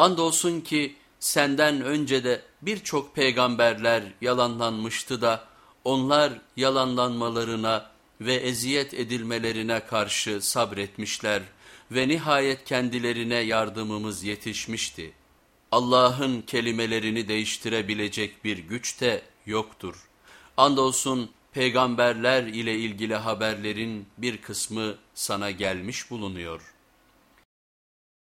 Andolsun ki senden önce de birçok peygamberler yalanlanmıştı da onlar yalanlanmalarına ve eziyet edilmelerine karşı sabretmişler ve nihayet kendilerine yardımımız yetişmişti. Allah'ın kelimelerini değiştirebilecek bir güç de yoktur. Andolsun peygamberler ile ilgili haberlerin bir kısmı sana gelmiş bulunuyor.''